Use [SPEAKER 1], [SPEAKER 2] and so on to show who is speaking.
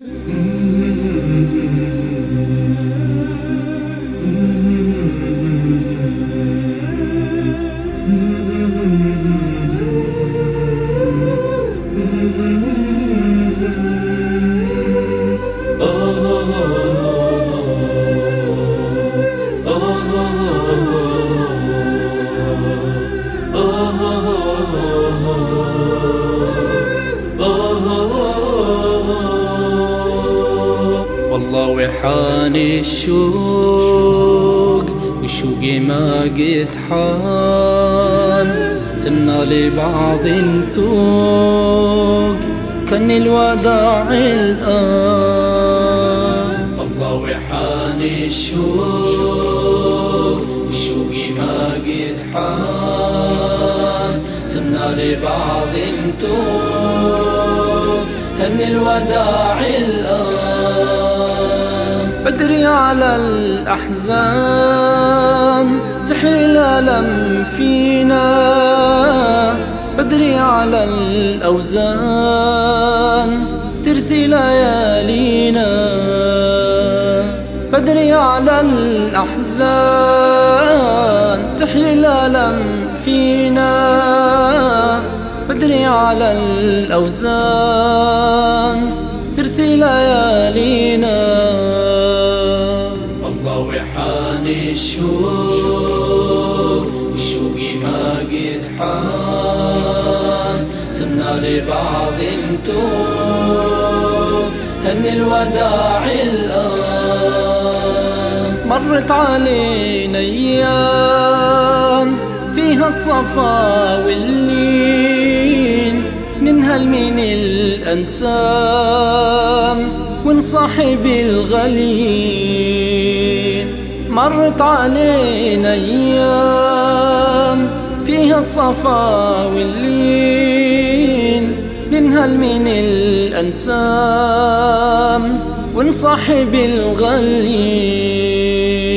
[SPEAKER 1] Mm-hmm. والله وحاني الشوق وشوقي ما قد حان. سنا لبعض توق كان الوداع الآن. والله وحاني الشوق وشوقي ما قد حان. سنا لبعض توق كان الوداع الآن. بدري على الأحزان تحيل ألم فينا. بدري على الأوزان ترثي ليالينا. بدري على الأحزان تحيي الألم فينا. بدري على الأوزان. الشوق وشوقي ما قد حان سنا لبعض توب كان الوداع الآن. مرت علينا أيام فيها الصفا واللين. ننهل من الأنسام ونصاحب الغليل. مرت علينا أيام فيها الصفا واللين ننهل من الأنسام ونصاحب الغليل.